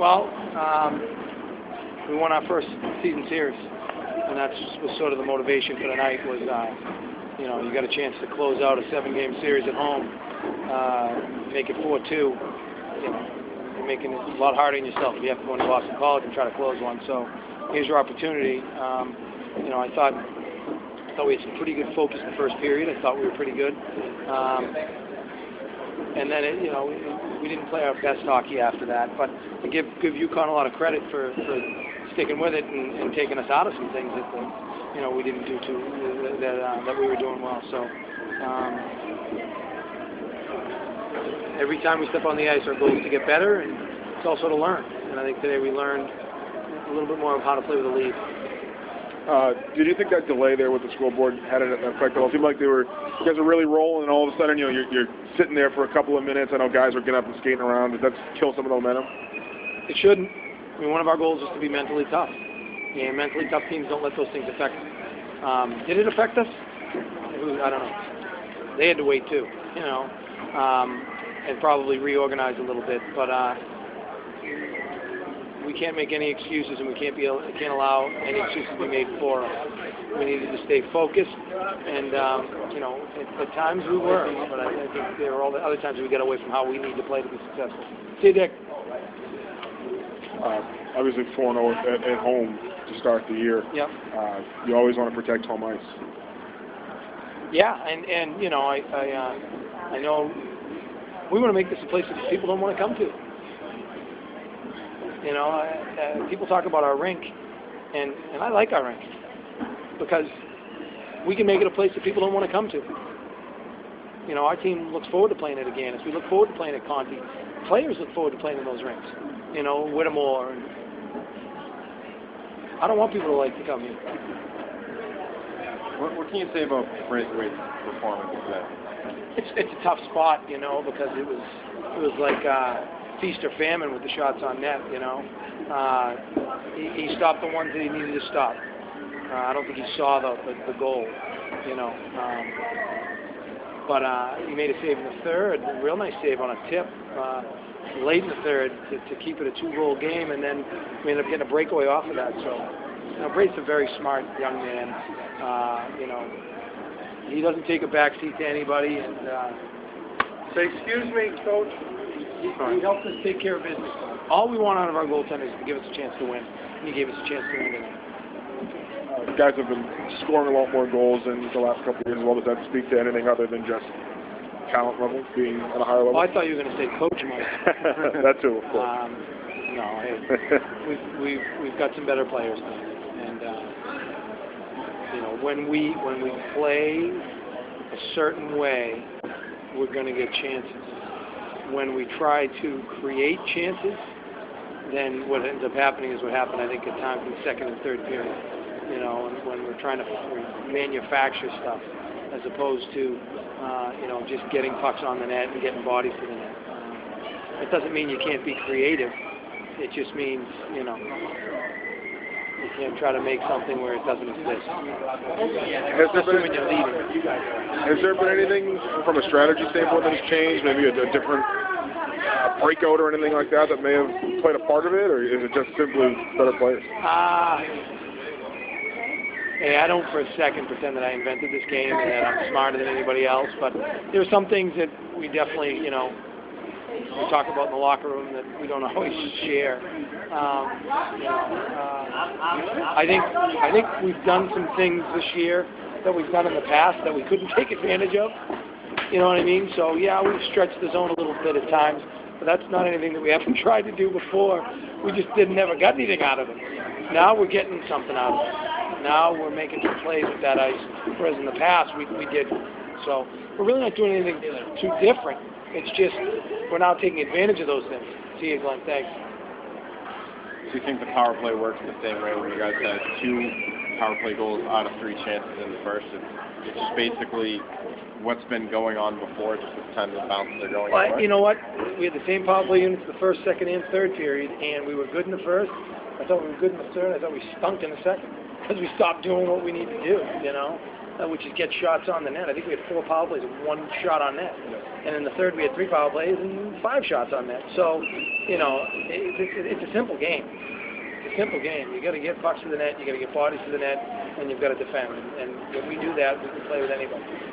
Well, um, we won our first season series, and that was sort of the motivation for the night. Was uh, you know you got a chance to close out a seven-game series at home, uh, make it four-two. You know, you're making it a lot harder on yourself you have to go into Boston College and try to close one. So here's your opportunity. Um, you know, I thought I thought we had some pretty good focus in the first period. I thought we were pretty good. Um, and then, it, you know, we, didn't play our best hockey after that. But I give give UConn a lot of credit for, for sticking with it and, and taking us out of some things that, the, you know, we didn't do too that uh, that we were doing well. So. Um, every time we step on the ice, our goal is to get better, and it's also to learn. And I think today we learned a little bit more of how to play with a lead. Uh, did you think that delay there with the scoreboard had an effect at all? It seemed like they were, you guys were really rolling, and all of a sudden, you know, you're, you're sitting there for a couple of minutes. I know guys were getting up and skating around. Did that kill some of the momentum? It shouldn't. I mean, one of our goals is to be mentally tough. And mentally tough teams don't let those things affect them. Um, did it affect us? I don't know. They had to wait too, you know, um, and probably reorganize a little bit. But uh, we can't make any excuses, and we can't be can't allow any excuses to be made for us. We needed to stay focused, and um, you know, at, at times we were, but I, I think there were all the other times we got away from how we need to play to be successful. See, Dick. Uh, obviously, 4 0 at, at home to start the year. Yep. Uh, you always want to protect home ice. Yeah, and and you know, I I, uh, I know we want to make this a place that people don't want to come to. You know, uh, people talk about our rink, and and I like our rink because we can make it a place that people don't want to come to. You know, our team looks forward to playing at Agganis. We look forward to playing at Conte. Players look forward to playing in those rinks. You know, Whittemore. And I don't want people to like to come here. What, what can you say about Braithwaite's performance today? It's it's a tough spot, you know, because it was it was like. Uh, feast or famine with the shots on net. You know, uh, he, he stopped the ones that he needed to stop. Uh, I don't think he saw the the, the goal. You know, um, but uh, he made a save in the third, a real nice save on a tip. Uh, late in the third to, to keep it a two-goal game, and then we ended up getting a breakaway off of that. So, you know, Braith's a very smart young man. Uh, you know, he doesn't take a backseat to anybody, and uh, say, "Excuse me, coach." He, he helped us take care of business. All we want out of our goaltender is to give us a chance to win, and he gave us a chance to win tonight. Uh, guys have been scoring a lot more goals in the last couple of years. Well, does that speak to anything other than just talent level being at a higher level? Oh, I thought you were going to say coach Mike. that too, of course. Um, no, hey, we've, we've we've got some better players now, and uh, you know when we when we play a certain way, we're going to get chances when we try to create chances, then what ends up happening is what happened, I think, at times in second and third period. You know, when we're trying to manufacture stuff as opposed to, uh, you know, just getting pucks on the net and getting bodies to the net. Uh, it doesn't mean you can't be creative. It just means, you know, you can't try to make something where it doesn't exist. Has there, been, has there been anything from a strategy standpoint that has changed? Maybe a, a different uh, breakout or anything like that that may have played a part of it, or is it just simply better players? Ah. Uh, Hey, I don't for a second pretend that I invented this game and that I'm smarter than anybody else, but there are some things that we definitely, you know, we talk about in the locker room that we don't always share. Um, uh, I think I think we've done some things this year that we've done in the past that we couldn't take advantage of. You know what I mean? So yeah, we've stretched the zone a little bit at times, but that's not anything that we haven't tried to do before. We just didn't never got anything out of it. Now we're getting something out of it. Now we're making some plays with that ice, whereas in the past we, we did. So we're really not doing anything too different. It's just we're now taking advantage of those things. See you, Glenn. Thanks. Do you think the power play works the same way where you guys had two power play goals out of three chances in the first? It's just basically what's been going on before, just the time the bounces are going well, You know what? We had the same power play units the first, second, and third period, and we were good in the first. I thought we were good in the third. I thought we stunk in the second. because we stopped doing what we need to do, you know, uh, which is get shots on the net. I think we had four power plays and one shot on net, and in the third we had three power plays and five shots on net. So, you know, it, it, it's a simple game. It's a simple game. You got to get pucks to the net, you got to get bodies to the net, and you've got to defend. And, and when we do that, we can play with anybody.